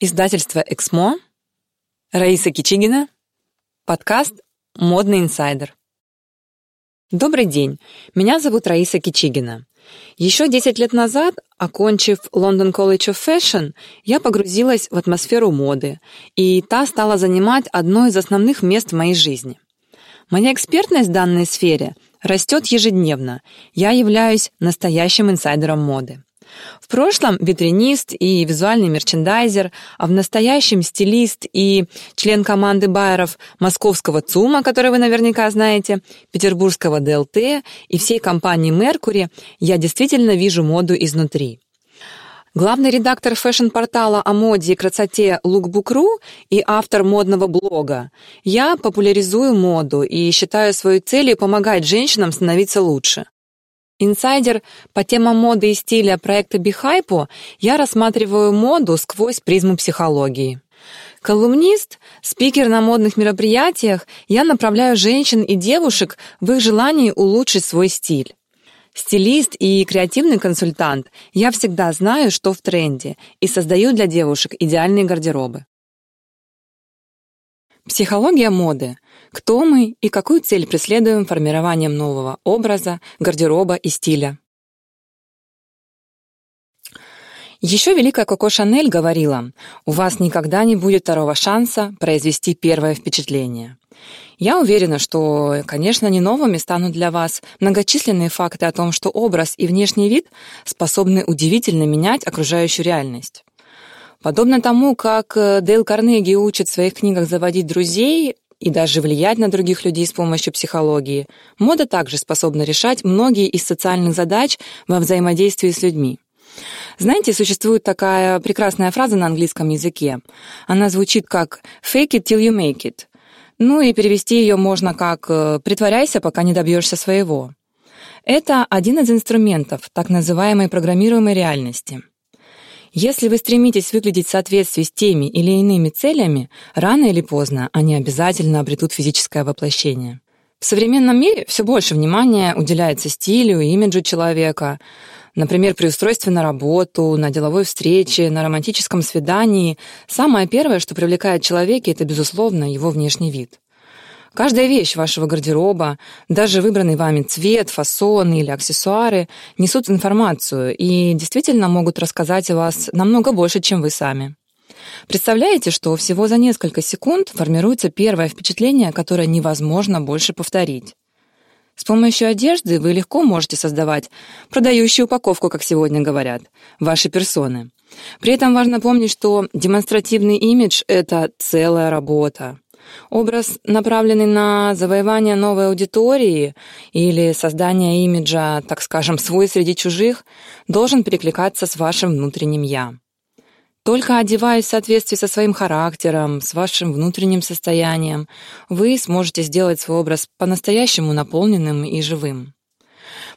Издательство «Эксмо», Раиса Кичигина, подкаст «Модный инсайдер». Добрый день, меня зовут Раиса Кичигина. Еще 10 лет назад, окончив London College of Fashion, я погрузилась в атмосферу моды, и та стала занимать одно из основных мест в моей жизни. Моя экспертность в данной сфере растет ежедневно. Я являюсь настоящим инсайдером моды. В прошлом витринист и визуальный мерчендайзер, а в настоящем стилист и член команды байеров московского ЦУМа, который вы наверняка знаете, петербургского ДЛТ и всей компании «Меркури» я действительно вижу моду изнутри. Главный редактор фэшн-портала о моде и красоте Lookbook.ru и автор модного блога. Я популяризую моду и считаю своей целью помогать женщинам становиться лучше. Инсайдер по темам моды и стиля проекта Бихайпо я рассматриваю моду сквозь призму психологии. Колумнист, спикер на модных мероприятиях, я направляю женщин и девушек в их желании улучшить свой стиль. Стилист и креативный консультант, я всегда знаю, что в тренде, и создаю для девушек идеальные гардеробы. Психология моды. Кто мы и какую цель преследуем формированием нового образа, гардероба и стиля. Еще великая Коко Шанель говорила, у вас никогда не будет второго шанса произвести первое впечатление. Я уверена, что, конечно, не новыми станут для вас многочисленные факты о том, что образ и внешний вид способны удивительно менять окружающую реальность. Подобно тому, как э, Дейл Карнеги учит в своих книгах заводить друзей и даже влиять на других людей с помощью психологии, мода также способна решать многие из социальных задач во взаимодействии с людьми. Знаете, существует такая прекрасная фраза на английском языке. Она звучит как «fake it till you make it». Ну и перевести ее можно как э, «притворяйся, пока не добьешься своего». Это один из инструментов так называемой программируемой реальности – если вы стремитесь выглядеть в соответствии с теми или иными целями, рано или поздно они обязательно обретут физическое воплощение. В современном мире все больше внимания уделяется стилю и имиджу человека. Например, при устройстве на работу, на деловой встрече, на романтическом свидании самое первое, что привлекает человека, это, безусловно, его внешний вид. Каждая вещь вашего гардероба, даже выбранный вами цвет, фасон или аксессуары, несут информацию и действительно могут рассказать о вас намного больше, чем вы сами. Представляете, что всего за несколько секунд формируется первое впечатление, которое невозможно больше повторить. С помощью одежды вы легко можете создавать продающую упаковку, как сегодня говорят, вашей персоны. При этом важно помнить, что демонстративный имидж — это целая работа. Образ, направленный на завоевание новой аудитории или создание имиджа, так скажем, свой среди чужих, должен перекликаться с вашим внутренним «я». Только одеваясь в соответствии со своим характером, с вашим внутренним состоянием, вы сможете сделать свой образ по-настоящему наполненным и живым.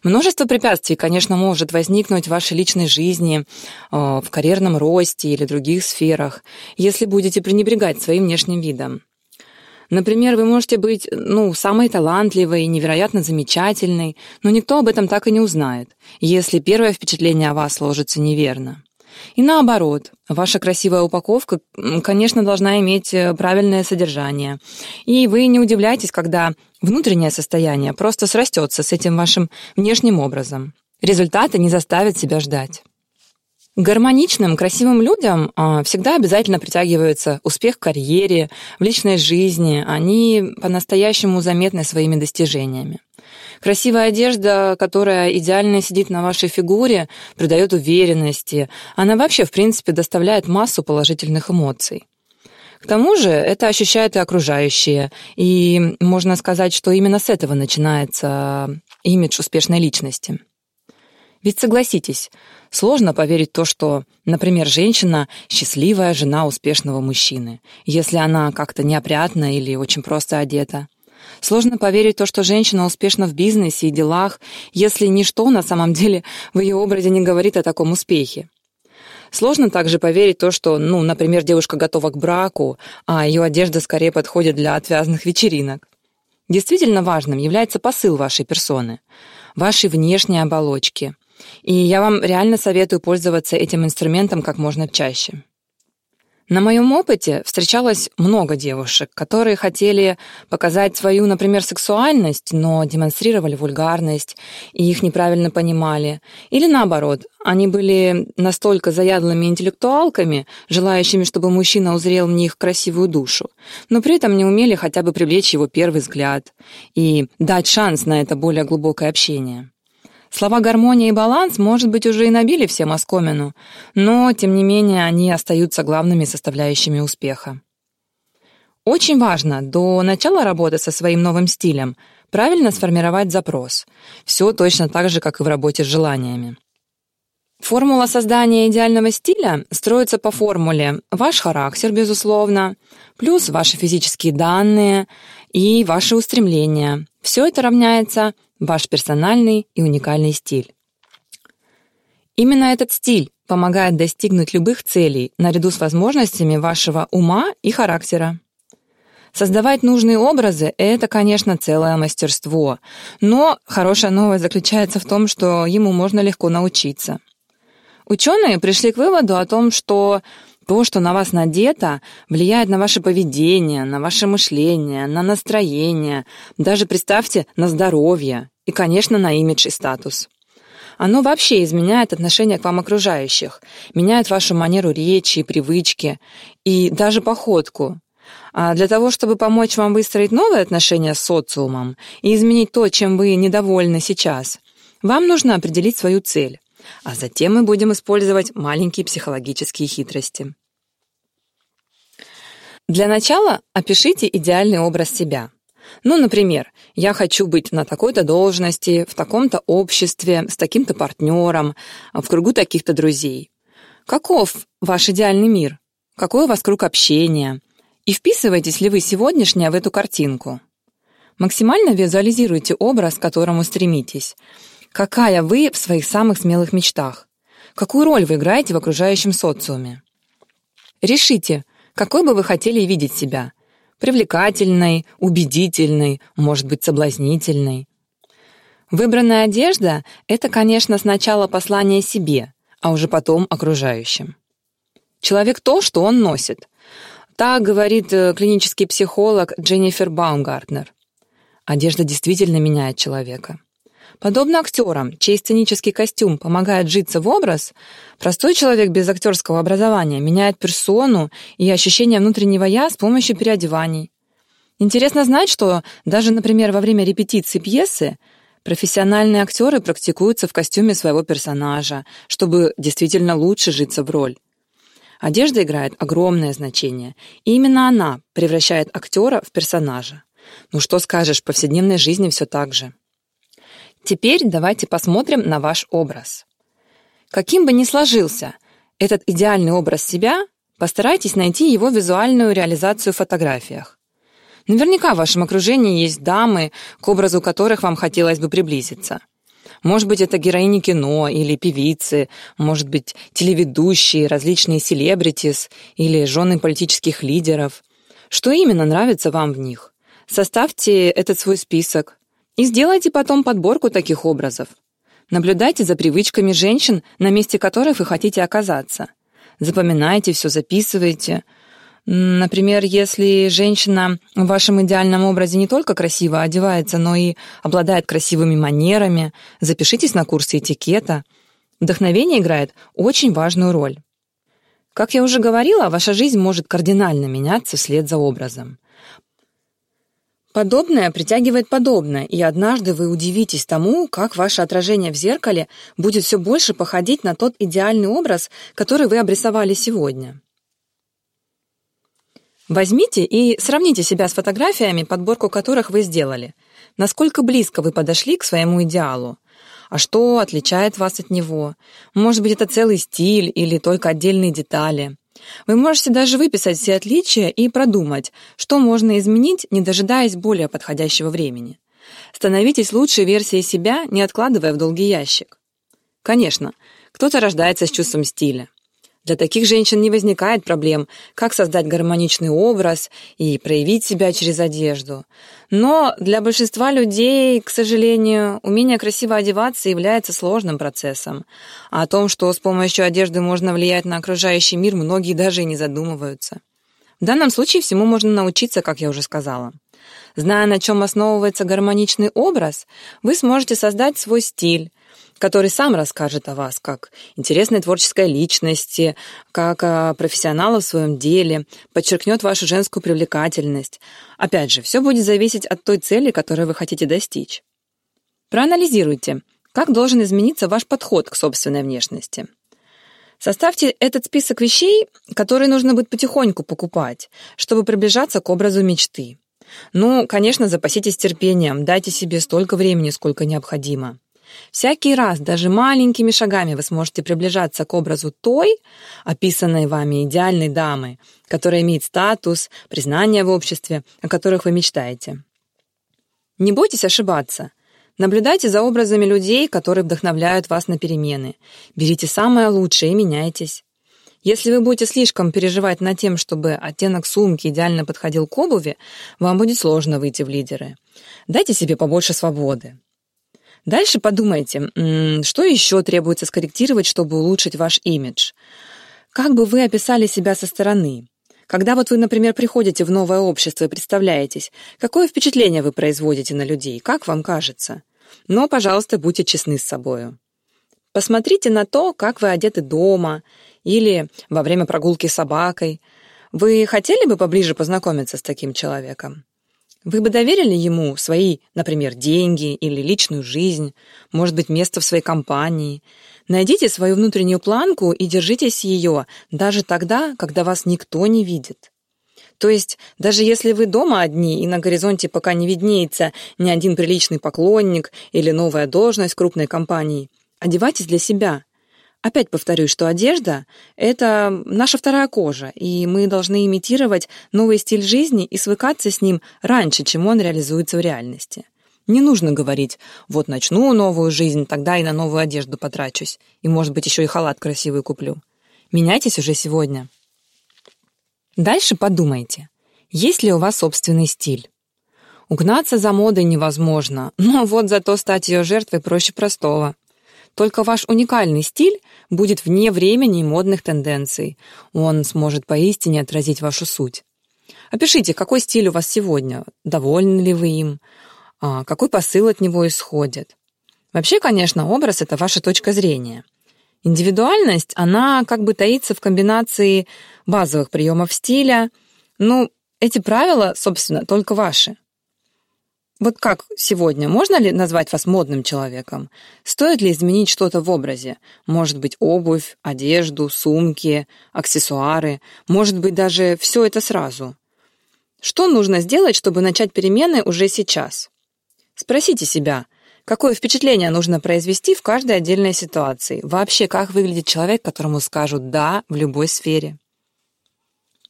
Множество препятствий, конечно, может возникнуть в вашей личной жизни, э, в карьерном росте или других сферах, если будете пренебрегать своим внешним видом. Например, вы можете быть, ну, самой талантливой, невероятно замечательной, но никто об этом так и не узнает, если первое впечатление о вас сложится неверно. И наоборот, ваша красивая упаковка, конечно, должна иметь э, правильное содержание. И вы не удивляйтесь, когда внутреннее состояние просто срастется с этим вашим внешним образом. Результаты не заставят себя ждать. Гармоничным, красивым людям а, всегда обязательно притягивается успех в карьере, в личной жизни. Они по-настоящему заметны своими достижениями. Красивая одежда, которая идеально сидит на вашей фигуре, придает уверенности. Она вообще, в принципе, доставляет массу положительных эмоций. К тому же это ощущают и окружающие. И можно сказать, что именно с этого начинается имидж успешной личности. Ведь согласитесь, сложно поверить то, что, например, женщина — счастливая жена успешного мужчины, если она как-то неопрятна или очень просто одета. Сложно поверить то, что женщина успешна в бизнесе и делах, если ничто на самом деле в ее образе не говорит о таком успехе. Сложно также поверить то, что, ну, например, девушка готова к браку, а ее одежда скорее подходит для отвязных вечеринок. Действительно важным является посыл вашей персоны, вашей внешней оболочки — и я вам реально советую пользоваться этим инструментом как можно чаще. На моем опыте встречалось много девушек, которые хотели показать свою, например, сексуальность, но демонстрировали вульгарность и их неправильно понимали. Или наоборот, они были настолько заядлыми интеллектуалками, желающими, чтобы мужчина узрел в них красивую душу, но при этом не умели хотя бы привлечь его первый взгляд и дать шанс на это более глубокое общение. Слова «гармония» и «баланс», может быть, уже и набили всем оскомину, но, тем не менее, они остаются главными составляющими успеха. Очень важно до начала работы со своим новым стилем правильно сформировать запрос. Все точно так же, как и в работе с желаниями. Формула создания идеального стиля строится по формуле «ваш характер, безусловно», плюс ваши физические данные и ваши устремления. Все это равняется ваш персональный и уникальный стиль. Именно этот стиль помогает достигнуть любых целей наряду с возможностями вашего ума и характера. Создавать нужные образы – это, конечно, целое мастерство, но хорошая новость заключается в том, что ему можно легко научиться. Ученые пришли к выводу о том, что то, что на вас надето, влияет на ваше поведение, на ваше мышление, на настроение, даже, представьте, на здоровье и, конечно, на имидж и статус. Оно вообще изменяет отношение к вам окружающих, меняет вашу манеру речи и привычки, и даже походку. А для того, чтобы помочь вам выстроить новые отношения с социумом и изменить то, чем вы недовольны сейчас, вам нужно определить свою цель. А затем мы будем использовать маленькие психологические хитрости. Для начала опишите идеальный образ себя. Ну, например, я хочу быть на такой-то должности, в таком-то обществе, с таким-то партнером, в кругу таких-то друзей. Каков ваш идеальный мир? Какой у вас круг общения? И вписываетесь ли вы сегодняшнее в эту картинку? Максимально визуализируйте образ, к которому стремитесь. Какая вы в своих самых смелых мечтах? Какую роль вы играете в окружающем социуме? Решите, какой бы вы хотели видеть себя? Привлекательной, убедительной, может быть, соблазнительной. Выбранная одежда — это, конечно, сначала послание себе, а уже потом окружающим. Человек то, что он носит. Так говорит э, клинический психолог Дженнифер Баумгартнер. Одежда действительно меняет человека. Подобно актерам, чей сценический костюм помогает житься в образ, простой человек без актерского образования меняет персону и ощущение внутреннего «я» с помощью переодеваний. Интересно знать, что даже, например, во время репетиции пьесы профессиональные актеры практикуются в костюме своего персонажа, чтобы действительно лучше житься в роль. Одежда играет огромное значение, и именно она превращает актера в персонажа. Ну что скажешь, в повседневной жизни все так же. Теперь давайте посмотрим на ваш образ. Каким бы ни сложился этот идеальный образ себя, постарайтесь найти его визуальную реализацию в фотографиях. Наверняка в вашем окружении есть дамы, к образу которых вам хотелось бы приблизиться. Может быть, это героини кино или певицы, может быть, телеведущие, различные селебритис или жены политических лидеров. Что именно нравится вам в них? Составьте этот свой список, и сделайте потом подборку таких образов. Наблюдайте за привычками женщин, на месте которых вы хотите оказаться. Запоминайте все, записывайте. Например, если женщина в вашем идеальном образе не только красиво одевается, но и обладает красивыми манерами, запишитесь на курсы этикета. Вдохновение играет очень важную роль. Как я уже говорила, ваша жизнь может кардинально меняться вслед за образом. Подобное притягивает подобное, и однажды вы удивитесь тому, как ваше отражение в зеркале будет все больше походить на тот идеальный образ, который вы обрисовали сегодня. Возьмите и сравните себя с фотографиями, подборку которых вы сделали. Насколько близко вы подошли к своему идеалу? А что отличает вас от него? Может быть, это целый стиль или только отдельные детали? Вы можете даже выписать все отличия и продумать, что можно изменить, не дожидаясь более подходящего времени. Становитесь лучшей версией себя, не откладывая в долгий ящик. Конечно, кто-то рождается с чувством стиля. Для таких женщин не возникает проблем, как создать гармоничный образ и проявить себя через одежду. Но для большинства людей, к сожалению, умение красиво одеваться является сложным процессом. А о том, что с помощью одежды можно влиять на окружающий мир, многие даже и не задумываются. В данном случае всему можно научиться, как я уже сказала. Зная, на чем основывается гармоничный образ, вы сможете создать свой стиль, который сам расскажет о вас как интересной творческой личности, как о профессионала в своем деле, подчеркнет вашу женскую привлекательность. Опять же, все будет зависеть от той цели, которую вы хотите достичь. Проанализируйте, как должен измениться ваш подход к собственной внешности. Составьте этот список вещей, которые нужно будет потихоньку покупать, чтобы приближаться к образу мечты. Ну, конечно, запаситесь терпением, дайте себе столько времени, сколько необходимо. Всякий раз, даже маленькими шагами вы сможете приближаться к образу той, описанной вами идеальной дамы, которая имеет статус, признание в обществе, о которых вы мечтаете. Не бойтесь ошибаться. Наблюдайте за образами людей, которые вдохновляют вас на перемены. Берите самое лучшее и меняйтесь. Если вы будете слишком переживать над тем, чтобы оттенок сумки идеально подходил к обуви, вам будет сложно выйти в лидеры. Дайте себе побольше свободы. Дальше подумайте, что еще требуется скорректировать, чтобы улучшить ваш имидж. Как бы вы описали себя со стороны? Когда вот вы, например, приходите в новое общество и представляетесь, какое впечатление вы производите на людей, как вам кажется? Но, пожалуйста, будьте честны с собой. Посмотрите на то, как вы одеты дома или во время прогулки с собакой. Вы хотели бы поближе познакомиться с таким человеком? Вы бы доверили ему свои, например, деньги или личную жизнь, может быть, место в своей компании. Найдите свою внутреннюю планку и держитесь ее даже тогда, когда вас никто не видит. То есть, даже если вы дома одни и на горизонте пока не виднеется ни один приличный поклонник или новая должность крупной компании, одевайтесь для себя, Опять повторюсь, что одежда — это наша вторая кожа, и мы должны имитировать новый стиль жизни и свыкаться с ним раньше, чем он реализуется в реальности. Не нужно говорить «вот начну новую жизнь, тогда и на новую одежду потрачусь, и, может быть, еще и халат красивый куплю». Меняйтесь уже сегодня. Дальше подумайте, есть ли у вас собственный стиль. Угнаться за модой невозможно, но вот зато стать ее жертвой проще простого. Только ваш уникальный стиль будет вне времени и модных тенденций. Он сможет поистине отразить вашу суть. Опишите, какой стиль у вас сегодня, довольны ли вы им, а, какой посыл от него исходит. Вообще, конечно, образ — это ваша точка зрения. Индивидуальность, она как бы таится в комбинации базовых приемов стиля. Ну, эти правила, собственно, только ваши. Вот как сегодня, можно ли назвать вас модным человеком? Стоит ли изменить что-то в образе? Может быть, обувь, одежду, сумки, аксессуары, может быть, даже все это сразу? Что нужно сделать, чтобы начать перемены уже сейчас? Спросите себя, какое впечатление нужно произвести в каждой отдельной ситуации? Вообще, как выглядит человек, которому скажут «да» в любой сфере?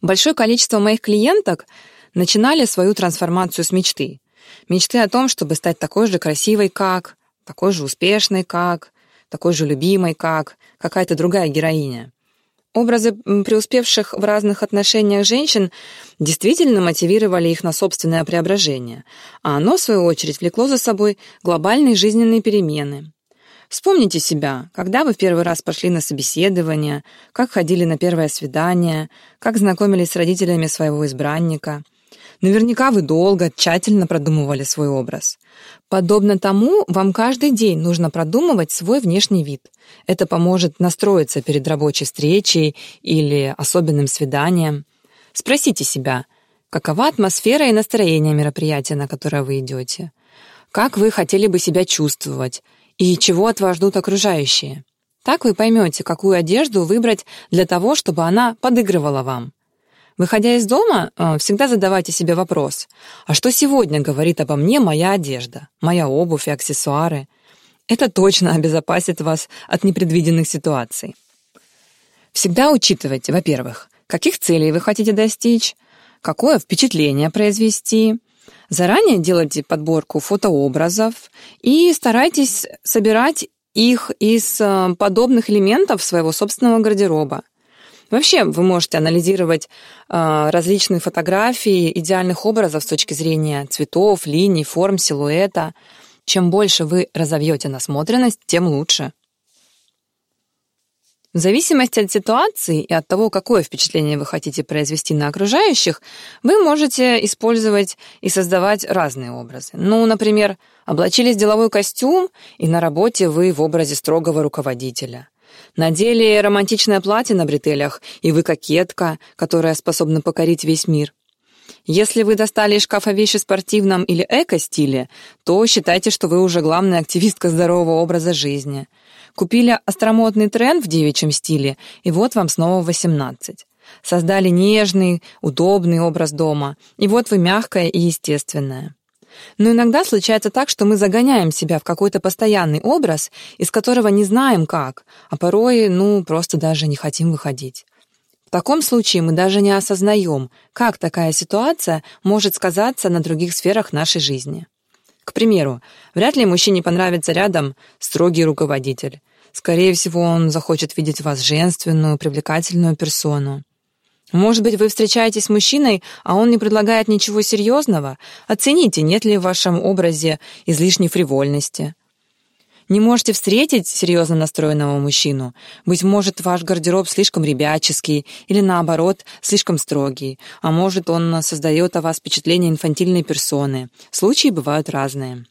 Большое количество моих клиенток начинали свою трансформацию с мечты – Мечты о том, чтобы стать такой же красивой, как, такой же успешной, как, такой же любимой, как какая-то другая героиня. Образы преуспевших в разных отношениях женщин действительно мотивировали их на собственное преображение, а оно, в свою очередь, влекло за собой глобальные жизненные перемены. Вспомните себя, когда вы в первый раз пошли на собеседование, как ходили на первое свидание, как знакомились с родителями своего избранника – Наверняка вы долго, тщательно продумывали свой образ. Подобно тому, вам каждый день нужно продумывать свой внешний вид. Это поможет настроиться перед рабочей встречей или особенным свиданием. Спросите себя, какова атмосфера и настроение мероприятия, на которое вы идете? Как вы хотели бы себя чувствовать? И чего от вас ждут окружающие? Так вы поймете, какую одежду выбрать для того, чтобы она подыгрывала вам. Выходя из дома, э, всегда задавайте себе вопрос, а что сегодня говорит обо мне моя одежда, моя обувь и аксессуары? Это точно обезопасит вас от непредвиденных ситуаций. Всегда учитывайте, во-первых, каких целей вы хотите достичь, какое впечатление произвести. Заранее делайте подборку фотообразов и старайтесь собирать их из э, подобных элементов своего собственного гардероба. Вообще, вы можете анализировать э, различные фотографии идеальных образов с точки зрения цветов, линий, форм, силуэта. Чем больше вы разовьете насмотренность, тем лучше. В зависимости от ситуации и от того, какое впечатление вы хотите произвести на окружающих, вы можете использовать и создавать разные образы. Ну, например, облачились в деловой костюм, и на работе вы в образе строгого руководителя. Надели романтичное платье на бретелях, и вы кокетка, которая способна покорить весь мир. Если вы достали из шкафа вещи в спортивном или эко-стиле, то считайте, что вы уже главная активистка здорового образа жизни – Купили остромотный тренд в девичьем стиле, и вот вам снова 18. Создали нежный, удобный образ дома, и вот вы мягкая и естественная. Но иногда случается так, что мы загоняем себя в какой-то постоянный образ, из которого не знаем как, а порой, ну, просто даже не хотим выходить. В таком случае мы даже не осознаем, как такая ситуация может сказаться на других сферах нашей жизни. К примеру, вряд ли мужчине понравится рядом строгий руководитель. Скорее всего, он захочет видеть вас женственную, привлекательную персону. Может быть, вы встречаетесь с мужчиной, а он не предлагает ничего серьезного? Оцените, нет ли в вашем образе излишней фривольности. Не можете встретить серьезно настроенного мужчину. Быть может, ваш гардероб слишком ребяческий или, наоборот, слишком строгий. А может, он создает о вас впечатление инфантильной персоны. Случаи бывают разные.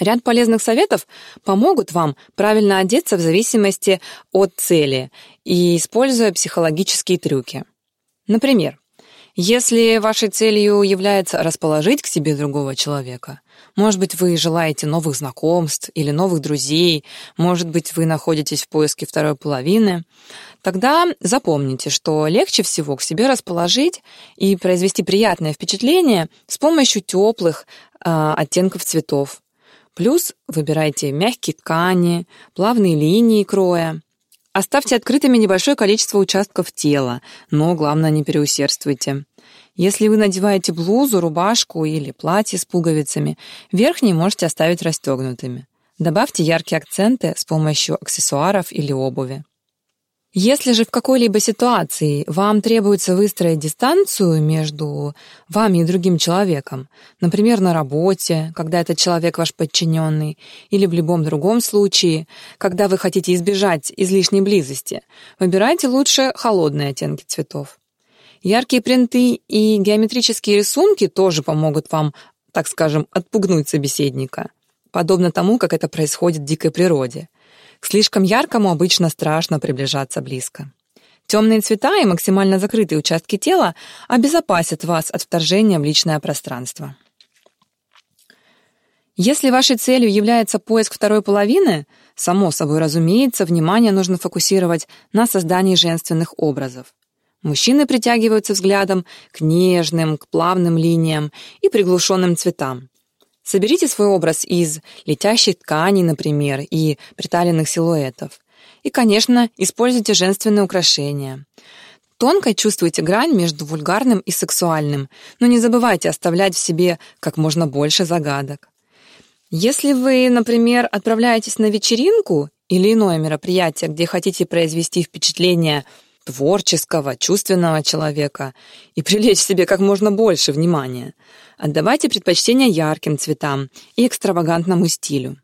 Ряд полезных советов помогут вам правильно одеться в зависимости от цели и используя психологические трюки. Например, если вашей целью является расположить к себе другого человека, может быть, вы желаете новых знакомств или новых друзей, может быть, вы находитесь в поиске второй половины, тогда запомните, что легче всего к себе расположить и произвести приятное впечатление с помощью теплых э, оттенков цветов. Плюс выбирайте мягкие ткани, плавные линии кроя. Оставьте открытыми небольшое количество участков тела, но главное не переусердствуйте. Если вы надеваете блузу, рубашку или платье с пуговицами, верхние можете оставить расстегнутыми. Добавьте яркие акценты с помощью аксессуаров или обуви. Если же в какой-либо ситуации вам требуется выстроить дистанцию между вами и другим человеком, например, на работе, когда этот человек ваш подчиненный, или в любом другом случае, когда вы хотите избежать излишней близости, выбирайте лучше холодные оттенки цветов. Яркие принты и геометрические рисунки тоже помогут вам, так скажем, отпугнуть собеседника, подобно тому, как это происходит в дикой природе. Слишком яркому обычно страшно приближаться близко. Темные цвета и максимально закрытые участки тела обезопасят вас от вторжения в личное пространство. Если вашей целью является поиск второй половины, само собой разумеется, внимание нужно фокусировать на создании женственных образов. Мужчины притягиваются взглядом к нежным, к плавным линиям и приглушенным цветам. Соберите свой образ из летящей ткани, например, и приталенных силуэтов. И, конечно, используйте женственные украшения. Тонко чувствуйте грань между вульгарным и сексуальным, но не забывайте оставлять в себе как можно больше загадок. Если вы, например, отправляетесь на вечеринку или иное мероприятие, где хотите произвести впечатление творческого, чувственного человека и привлечь себе как можно больше внимания, Отдавайте предпочтение ярким цветам и экстравагантному стилю.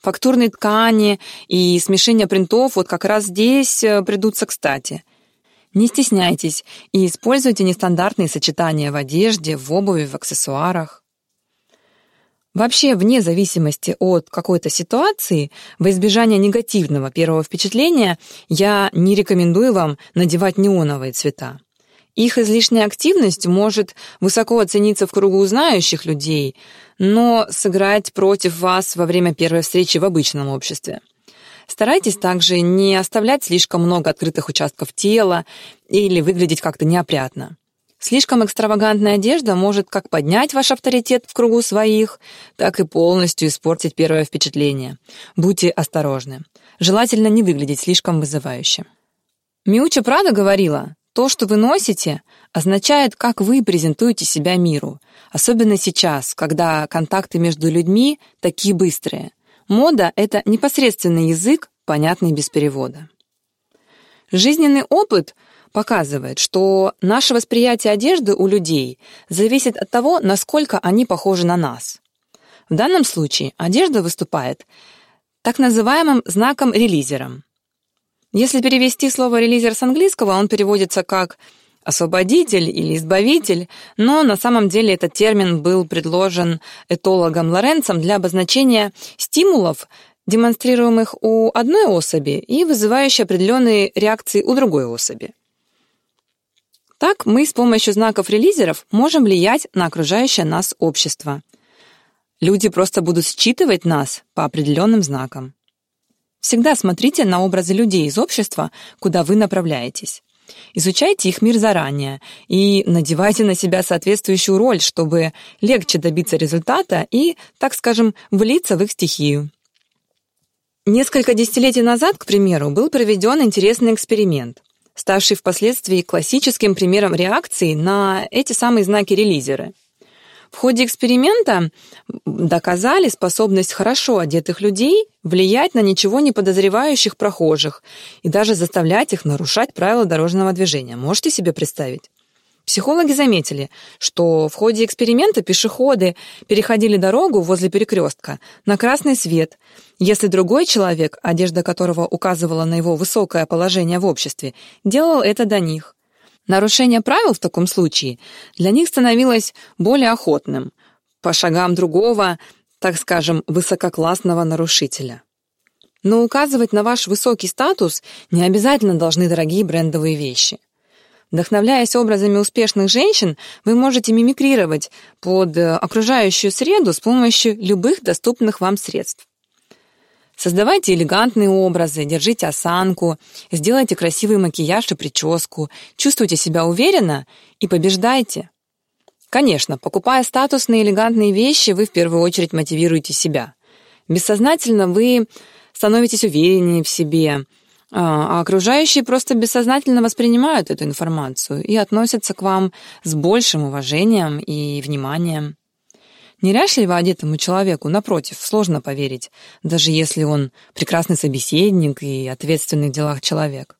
Фактурные ткани и смешение принтов вот как раз здесь э, придутся кстати. Не стесняйтесь и используйте нестандартные сочетания в одежде, в обуви, в аксессуарах. Вообще, вне зависимости от какой-то ситуации, во избежание негативного первого впечатления, я не рекомендую вам надевать неоновые цвета. Их излишняя активность может высоко оцениться в кругу знающих людей, но сыграть против вас во время первой встречи в обычном обществе. Старайтесь также не оставлять слишком много открытых участков тела или выглядеть как-то неопрятно. Слишком экстравагантная одежда может как поднять ваш авторитет в кругу своих, так и полностью испортить первое впечатление. Будьте осторожны. Желательно не выглядеть слишком вызывающе. Миуча Прада говорила, то, что вы носите, означает, как вы презентуете себя миру, особенно сейчас, когда контакты между людьми такие быстрые. Мода — это непосредственный язык, понятный без перевода. Жизненный опыт показывает, что наше восприятие одежды у людей зависит от того, насколько они похожи на нас. В данном случае одежда выступает так называемым знаком-релизером. Если перевести слово «релизер» с английского, он переводится как освободитель или избавитель, но на самом деле этот термин был предложен этологом Лоренцем для обозначения стимулов, демонстрируемых у одной особи и вызывающих определенные реакции у другой особи. Так мы с помощью знаков релизеров можем влиять на окружающее нас общество. Люди просто будут считывать нас по определенным знакам. Всегда смотрите на образы людей из общества, куда вы направляетесь. Изучайте их мир заранее и надевайте на себя соответствующую роль, чтобы легче добиться результата и, так скажем, влиться в их стихию. Несколько десятилетий назад, к примеру, был проведен интересный эксперимент, ставший впоследствии классическим примером реакции на эти самые знаки-релизеры. В ходе эксперимента доказали способность хорошо одетых людей влиять на ничего не подозревающих прохожих и даже заставлять их нарушать правила дорожного движения. Можете себе представить? Психологи заметили, что в ходе эксперимента пешеходы переходили дорогу возле перекрестка на красный свет, если другой человек, одежда которого указывала на его высокое положение в обществе, делал это до них. Нарушение правил в таком случае для них становилось более охотным, по шагам другого, так скажем, высококлассного нарушителя. Но указывать на ваш высокий статус не обязательно должны дорогие брендовые вещи – Вдохновляясь образами успешных женщин, вы можете мимикрировать под э, окружающую среду с помощью любых доступных вам средств. Создавайте элегантные образы, держите осанку, сделайте красивый макияж и прическу, чувствуйте себя уверенно и побеждайте. Конечно, покупая статусные элегантные вещи, вы в первую очередь мотивируете себя. Бессознательно вы становитесь увереннее в себе, а, а окружающие просто бессознательно воспринимают эту информацию и относятся к вам с большим уважением и вниманием. Неряшливо одетому человеку, напротив, сложно поверить, даже если он прекрасный собеседник и ответственный в делах человек.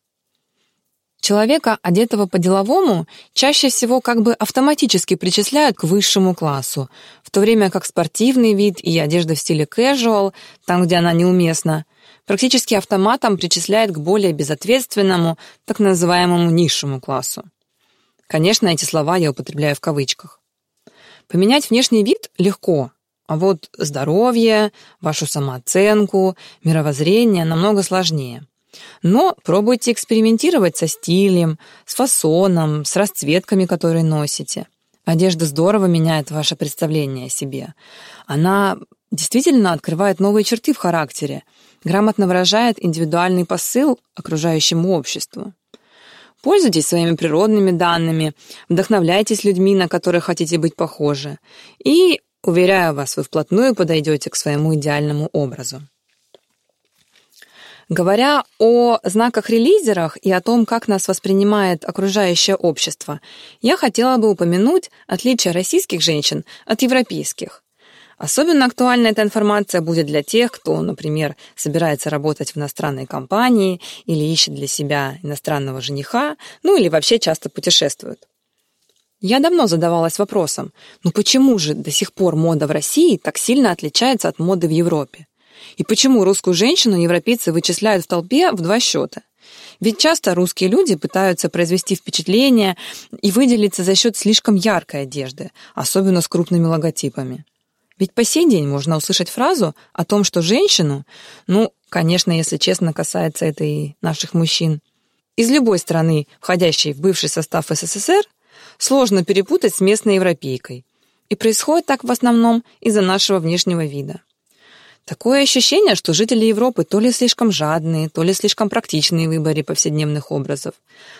Человека, одетого по-деловому, чаще всего как бы автоматически причисляют к высшему классу, в то время как спортивный вид и одежда в стиле casual, там, где она неуместна, практически автоматом причисляет к более безответственному, так называемому низшему классу. Конечно, эти слова я употребляю в кавычках. Поменять внешний вид легко, а вот здоровье, вашу самооценку, мировоззрение намного сложнее. Но пробуйте экспериментировать со стилем, с фасоном, с расцветками, которые носите. Одежда здорово меняет ваше представление о себе. Она действительно открывает новые черты в характере, грамотно выражает индивидуальный посыл окружающему обществу. Пользуйтесь своими природными данными, вдохновляйтесь людьми, на которых хотите быть похожи, и, уверяю вас, вы вплотную подойдете к своему идеальному образу. Говоря о знаках-релизерах и о том, как нас воспринимает окружающее общество, я хотела бы упомянуть отличие российских женщин от европейских. Особенно актуальна эта информация будет для тех, кто, например, собирается работать в иностранной компании или ищет для себя иностранного жениха, ну или вообще часто путешествует. Я давно задавалась вопросом, ну почему же до сих пор мода в России так сильно отличается от моды в Европе? И почему русскую женщину европейцы вычисляют в толпе в два счета? Ведь часто русские люди пытаются произвести впечатление и выделиться за счет слишком яркой одежды, особенно с крупными логотипами. Ведь по сей день можно услышать фразу о том, что женщину, ну, конечно, если честно, касается это и наших мужчин, из любой страны, входящей в бывший состав СССР, сложно перепутать с местной европейкой. И происходит так в основном из-за нашего внешнего вида. Такое ощущение, что жители Европы то ли слишком жадные, то ли слишком практичные в выборе повседневных образов,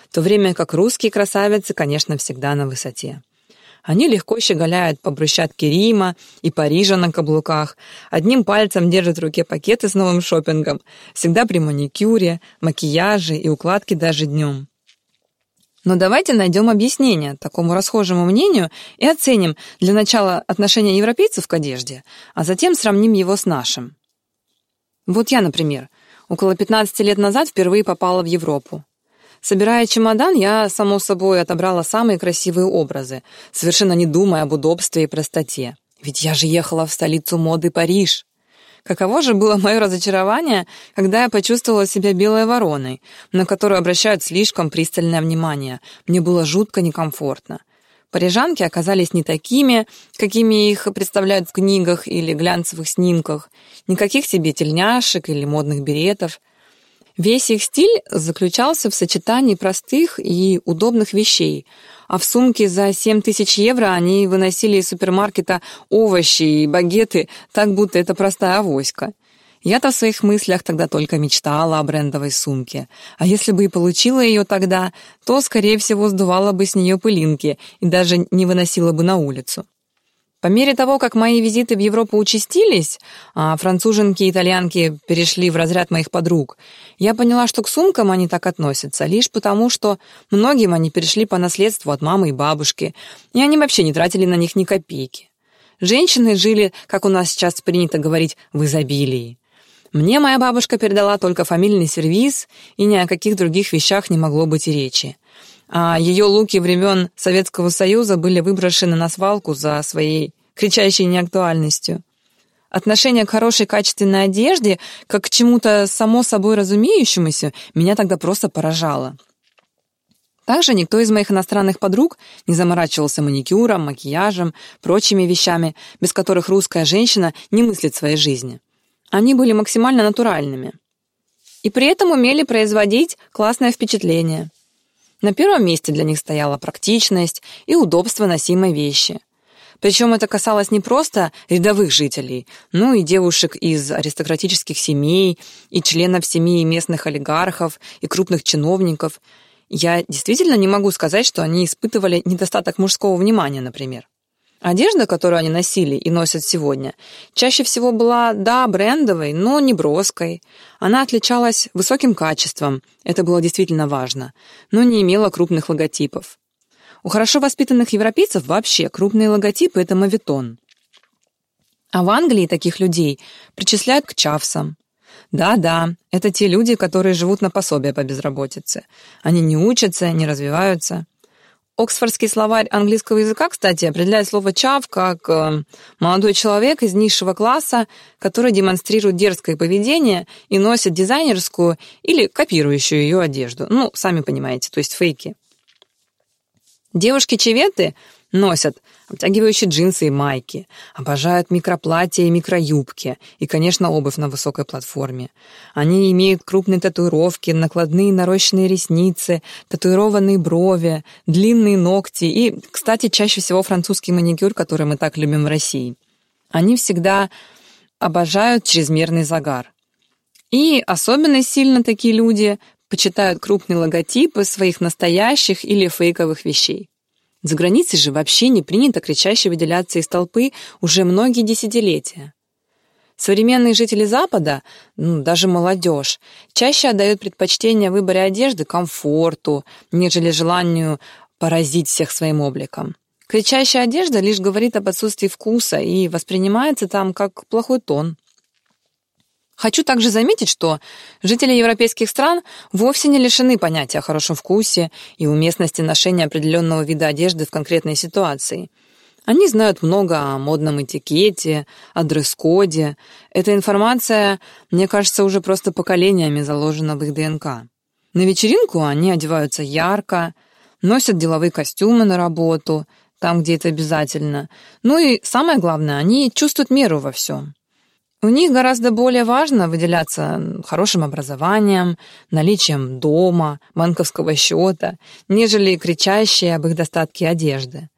в то время как русские красавицы, конечно, всегда на высоте. Они легко щеголяют по брусчатке Рима и Парижа на каблуках, одним пальцем держат в руке пакеты с новым шопингом, всегда при маникюре, макияже и укладке даже днем. Но давайте найдем объяснение такому расхожему мнению и оценим для начала отношение европейцев к одежде, а затем сравним его с нашим. Вот я, например, около 15 лет назад впервые попала в Европу. Собирая чемодан, я, само собой, отобрала самые красивые образы, совершенно не думая об удобстве и простоте. Ведь я же ехала в столицу моды Париж. Каково же было мое разочарование, когда я почувствовала себя белой вороной, на которую обращают слишком пристальное внимание. Мне было жутко некомфортно. Парижанки оказались не такими, какими их представляют в книгах или глянцевых снимках. Никаких себе тельняшек или модных беретов. Весь их стиль заключался в сочетании простых и удобных вещей – а в сумке за 7 тысяч евро они выносили из супермаркета овощи и багеты, так будто это простая авоська. Я-то в своих мыслях тогда только мечтала о брендовой сумке. А если бы и получила ее тогда, то, скорее всего, сдувала бы с нее пылинки и даже не выносила бы на улицу. По мере того, как мои визиты в Европу участились, а француженки и итальянки перешли в разряд моих подруг, я поняла, что к сумкам они так относятся лишь потому, что многим они перешли по наследству от мамы и бабушки, и они вообще не тратили на них ни копейки. Женщины жили, как у нас сейчас принято говорить, в изобилии. Мне моя бабушка передала только фамильный сервиз, и ни о каких других вещах не могло быть и речи а ее луки времен Советского Союза были выброшены на свалку за своей кричащей неактуальностью. Отношение к хорошей качественной одежде, как к чему-то само собой разумеющемуся, меня тогда просто поражало. Также никто из моих иностранных подруг не заморачивался маникюром, макияжем, прочими вещами, без которых русская женщина не мыслит своей жизни. Они были максимально натуральными. И при этом умели производить классное впечатление. На первом месте для них стояла практичность и удобство носимой вещи. Причем это касалось не просто рядовых жителей, но и девушек из аристократических семей, и членов семьи местных олигархов, и крупных чиновников. Я действительно не могу сказать, что они испытывали недостаток мужского внимания, например. Одежда, которую они носили и носят сегодня, чаще всего была, да, брендовой, но не броской. Она отличалась высоким качеством, это было действительно важно, но не имела крупных логотипов. У хорошо воспитанных европейцев вообще крупные логотипы — это мавитон. А в Англии таких людей причисляют к чавсам. Да-да, это те люди, которые живут на пособие по безработице. Они не учатся, не развиваются. Оксфордский словарь английского языка, кстати, определяет слово «чав» как э, молодой человек из низшего класса, который демонстрирует дерзкое поведение и носит дизайнерскую или копирующую ее одежду. Ну, сами понимаете, то есть фейки. Девушки-чеветы носят обтягивающие джинсы и майки, обожают микроплатья и микроюбки, и, конечно, обувь на высокой платформе. Они имеют крупные татуировки, накладные нарощенные ресницы, татуированные брови, длинные ногти и, кстати, чаще всего французский маникюр, который мы так любим в России. Они всегда обожают чрезмерный загар. И особенно сильно такие люди почитают крупные логотипы своих настоящих или фейковых вещей. За границей же вообще не принято кричаще выделяться из толпы уже многие десятилетия. Современные жители Запада, ну, даже молодежь, чаще отдают предпочтение в выборе одежды комфорту, нежели желанию поразить всех своим обликом. Кричащая одежда лишь говорит об отсутствии вкуса и воспринимается там как плохой тон. Хочу также заметить, что жители европейских стран вовсе не лишены понятия о хорошем вкусе и уместности ношения определенного вида одежды в конкретной ситуации. Они знают много о модном этикете, о дресс-коде. Эта информация, мне кажется, уже просто поколениями заложена в их ДНК. На вечеринку они одеваются ярко, носят деловые костюмы на работу, там, где это обязательно. Ну и самое главное, они чувствуют меру во всем. У них гораздо более важно выделяться хорошим образованием, наличием дома, банковского счета, нежели кричащие об их достатке одежды.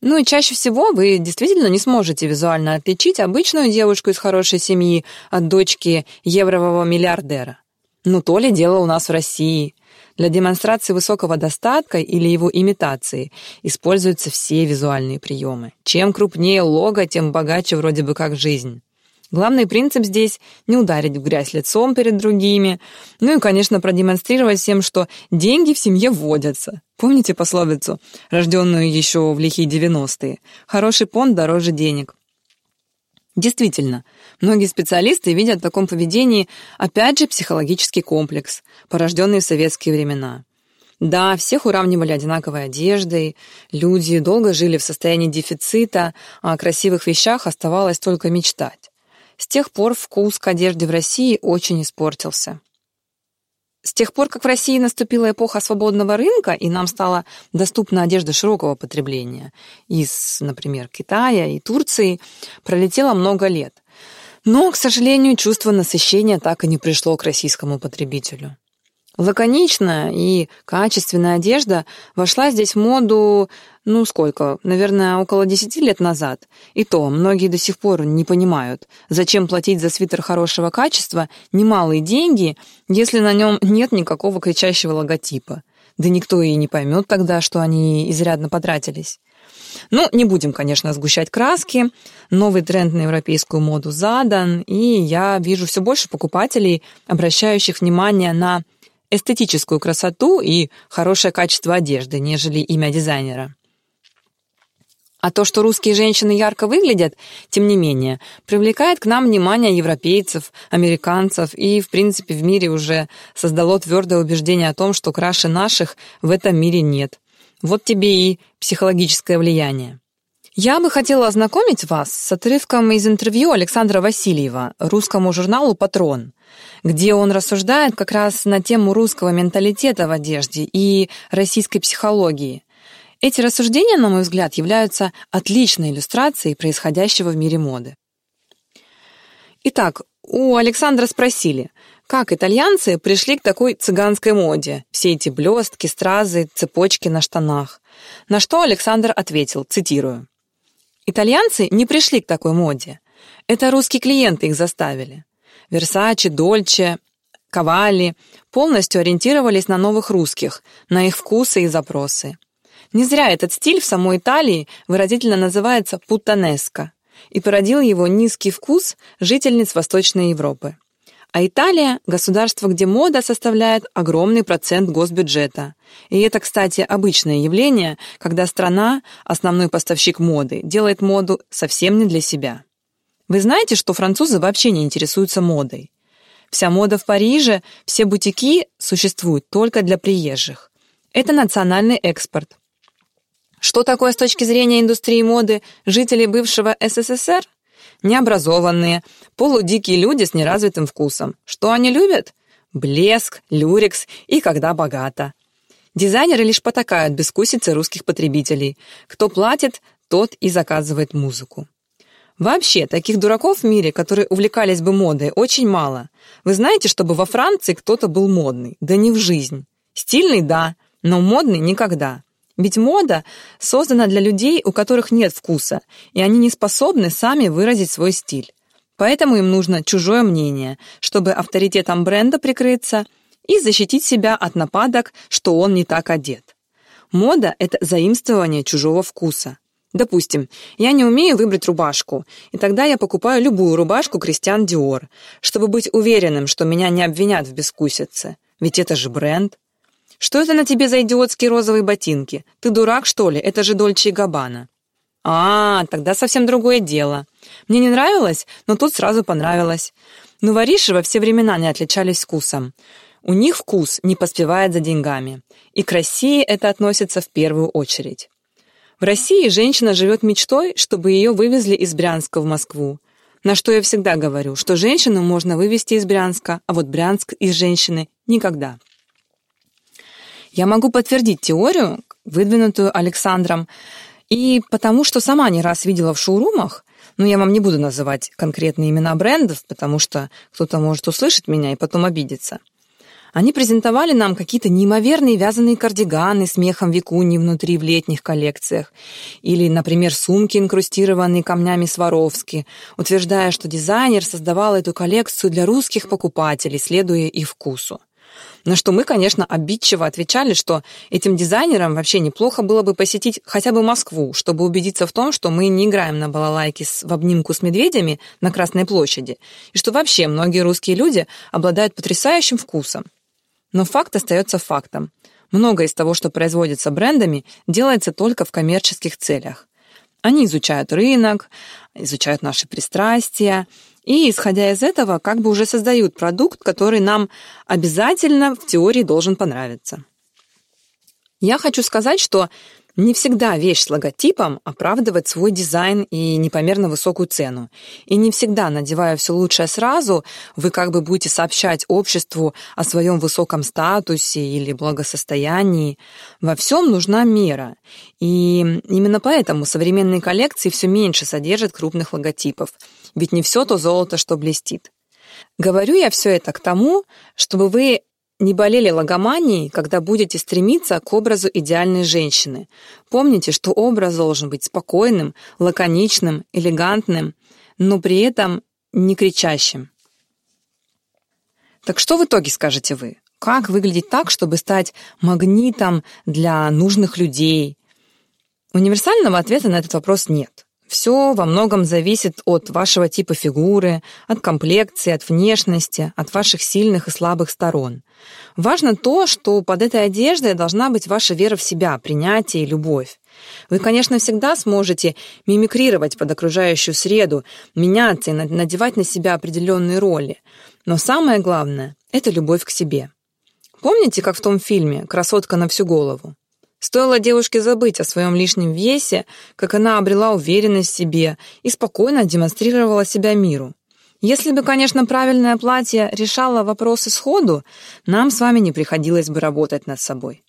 Ну и чаще всего вы действительно не сможете визуально отличить обычную девушку из хорошей семьи от дочки еврового миллиардера. Ну то ли дело у нас в России. Для демонстрации высокого достатка или его имитации используются все визуальные приемы. Чем крупнее лого, тем богаче вроде бы как жизнь. Главный принцип здесь — не ударить в грязь лицом перед другими, ну и, конечно, продемонстрировать всем, что деньги в семье вводятся. Помните пословицу, рожденную еще в лихие девяностые? «Хороший понт дороже денег». Действительно, многие специалисты видят в таком поведении, опять же, психологический комплекс, порожденный в советские времена. Да, всех уравнивали одинаковой одеждой, люди долго жили в состоянии дефицита, а о красивых вещах оставалось только мечтать. С тех пор вкус к одежде в России очень испортился. С тех пор, как в России наступила эпоха свободного рынка, и нам стала доступна одежда широкого потребления из, например, Китая и Турции, пролетело много лет. Но, к сожалению, чувство насыщения так и не пришло к российскому потребителю. Лаконичная и качественная одежда вошла здесь в моду, ну сколько, наверное, около десяти лет назад. И то многие до сих пор не понимают, зачем платить за свитер хорошего качества немалые деньги, если на нем нет никакого кричащего логотипа. Да никто и не поймет тогда, что они изрядно потратились. Ну, не будем, конечно, сгущать краски. Новый тренд на европейскую моду задан, и я вижу все больше покупателей, обращающих внимание на эстетическую красоту и хорошее качество одежды, нежели имя дизайнера. А то, что русские женщины ярко выглядят, тем не менее, привлекает к нам внимание европейцев, американцев и, в принципе, в мире уже создало твердое убеждение о том, что краше наших в этом мире нет. Вот тебе и психологическое влияние. Я бы хотела ознакомить вас с отрывком из интервью Александра Васильева русскому журналу «Патрон», где он рассуждает как раз на тему русского менталитета в одежде и российской психологии. Эти рассуждения, на мой взгляд, являются отличной иллюстрацией происходящего в мире моды. Итак, у Александра спросили, как итальянцы пришли к такой цыганской моде, все эти блестки, стразы, цепочки на штанах. На что Александр ответил, цитирую, «Итальянцы не пришли к такой моде. Это русские клиенты их заставили. Версачи, Дольче, Кавалли полностью ориентировались на новых русских, на их вкусы и запросы. Не зря этот стиль в самой Италии выразительно называется путанеско и породил его низкий вкус жительниц Восточной Европы. А Италия – государство, где мода составляет огромный процент госбюджета. И это, кстати, обычное явление, когда страна, основной поставщик моды, делает моду совсем не для себя. Вы знаете, что французы вообще не интересуются модой? Вся мода в Париже, все бутики существуют только для приезжих. Это национальный экспорт. Что такое с точки зрения индустрии моды жители бывшего СССР? Необразованные, полудикие люди с неразвитым вкусом. Что они любят? Блеск, люрекс и когда богато. Дизайнеры лишь потакают бескусице русских потребителей. Кто платит, тот и заказывает музыку. Вообще, таких дураков в мире, которые увлекались бы модой, очень мало. Вы знаете, чтобы во Франции кто-то был модный? Да не в жизнь. Стильный – да, но модный – никогда. Ведь мода создана для людей, у которых нет вкуса, и они не способны сами выразить свой стиль. Поэтому им нужно чужое мнение, чтобы авторитетом бренда прикрыться и защитить себя от нападок, что он не так одет. Мода – это заимствование чужого вкуса. Допустим, я не умею выбрать рубашку, и тогда я покупаю любую рубашку Кристиан Диор, чтобы быть уверенным, что меня не обвинят в бескусице. Ведь это же бренд. Что это на тебе за идиотские розовые ботинки? Ты дурак, что ли? Это же Дольче и Габбана. А, тогда совсем другое дело. Мне не нравилось, но тут сразу понравилось. Но вориши во все времена не отличались вкусом. У них вкус не поспевает за деньгами. И к России это относится в первую очередь. В России женщина живет мечтой, чтобы ее вывезли из Брянска в Москву. На что я всегда говорю, что женщину можно вывести из Брянска, а вот Брянск из женщины никогда. Я могу подтвердить теорию, выдвинутую Александром, и потому что сама не раз видела в шоурумах, но я вам не буду называть конкретные имена брендов, потому что кто-то может услышать меня и потом обидеться – они презентовали нам какие-то неимоверные вязаные кардиганы с мехом викуни внутри в летних коллекциях. Или, например, сумки, инкрустированные камнями Сваровски, утверждая, что дизайнер создавал эту коллекцию для русских покупателей, следуя их вкусу. На что мы, конечно, обидчиво отвечали, что этим дизайнерам вообще неплохо было бы посетить хотя бы Москву, чтобы убедиться в том, что мы не играем на балалайке в обнимку с медведями на Красной площади, и что вообще многие русские люди обладают потрясающим вкусом. Но факт остается фактом. Многое из того, что производится брендами, делается только в коммерческих целях. Они изучают рынок, изучают наши пристрастия, и, исходя из этого, как бы уже создают продукт, который нам обязательно в теории должен понравиться. Я хочу сказать, что не всегда вещь с логотипом оправдывает свой дизайн и непомерно высокую цену. И не всегда, надевая все лучшее сразу, вы как бы будете сообщать обществу о своем высоком статусе или благосостоянии. Во всем нужна мера. И именно поэтому современные коллекции все меньше содержат крупных логотипов. Ведь не все то золото, что блестит. Говорю я все это к тому, чтобы вы не болели логоманией, когда будете стремиться к образу идеальной женщины. Помните, что образ должен быть спокойным, лаконичным, элегантным, но при этом не кричащим. Так что в итоге скажете вы? Как выглядеть так, чтобы стать магнитом для нужных людей? Универсального ответа на этот вопрос нет. Все во многом зависит от вашего типа фигуры, от комплекции, от внешности, от ваших сильных и слабых сторон. Важно то, что под этой одеждой должна быть ваша вера в себя, принятие и любовь. Вы, конечно, всегда сможете мимикрировать под окружающую среду, меняться и надевать на себя определенные роли. Но самое главное – это любовь к себе. Помните, как в том фильме «Красотка на всю голову»? Стоило девушке забыть о своем лишнем весе, как она обрела уверенность в себе и спокойно демонстрировала себя миру. Если бы, конечно, правильное платье решало вопросы сходу, нам с вами не приходилось бы работать над собой.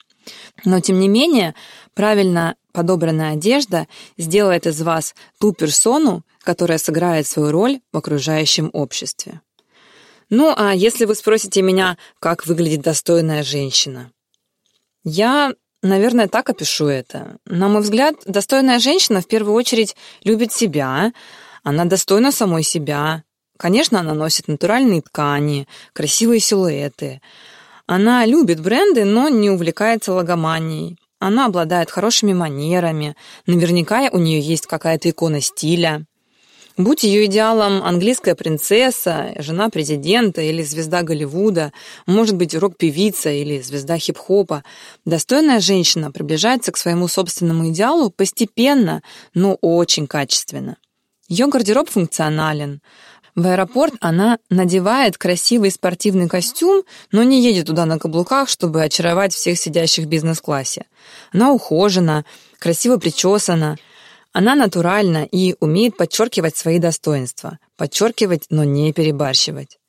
Но, тем не менее, правильно подобранная одежда сделает из вас ту персону, которая сыграет свою роль в окружающем обществе. Ну, а если вы спросите меня, как выглядит достойная женщина? Я Наверное, так опишу это. На мой взгляд, достойная женщина в первую очередь любит себя, она достойна самой себя. Конечно, она носит натуральные ткани, красивые силуэты. Она любит бренды, но не увлекается логоманией. Она обладает хорошими манерами, наверняка у нее есть какая-то икона стиля. Будь ее идеалом английская принцесса, жена президента или звезда Голливуда, может быть, рок-певица или звезда хип-хопа, достойная женщина приближается к своему собственному идеалу постепенно, но очень качественно. Ее гардероб функционален. В аэропорт она надевает красивый спортивный костюм, но не едет туда на каблуках, чтобы очаровать всех сидящих в бизнес-классе. Она ухожена, красиво причесана – она натуральна и умеет подчеркивать свои достоинства. Подчеркивать, но не перебарщивать.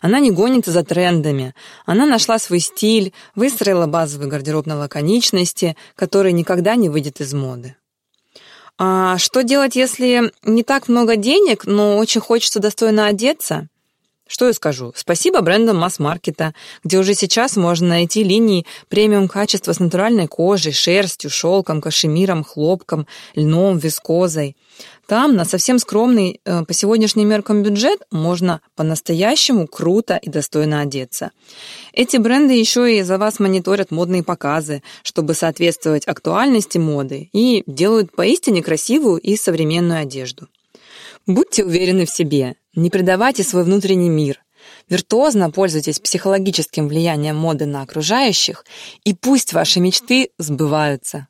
Она не гонится за трендами. Она нашла свой стиль, выстроила базовый гардероб на лаконичности, который никогда не выйдет из моды. А что делать, если не так много денег, но очень хочется достойно одеться? Что я скажу? Спасибо брендам масс-маркета, где уже сейчас можно найти линии премиум качества с натуральной кожей, шерстью, шелком, кашемиром, хлопком, льном, вискозой. Там на совсем скромный э, по сегодняшним меркам бюджет можно по-настоящему круто и достойно одеться. Эти бренды еще и за вас мониторят модные показы, чтобы соответствовать актуальности моды и делают поистине красивую и современную одежду. Будьте уверены в себе, не предавайте свой внутренний мир. Виртуозно пользуйтесь психологическим влиянием моды на окружающих, и пусть ваши мечты сбываются.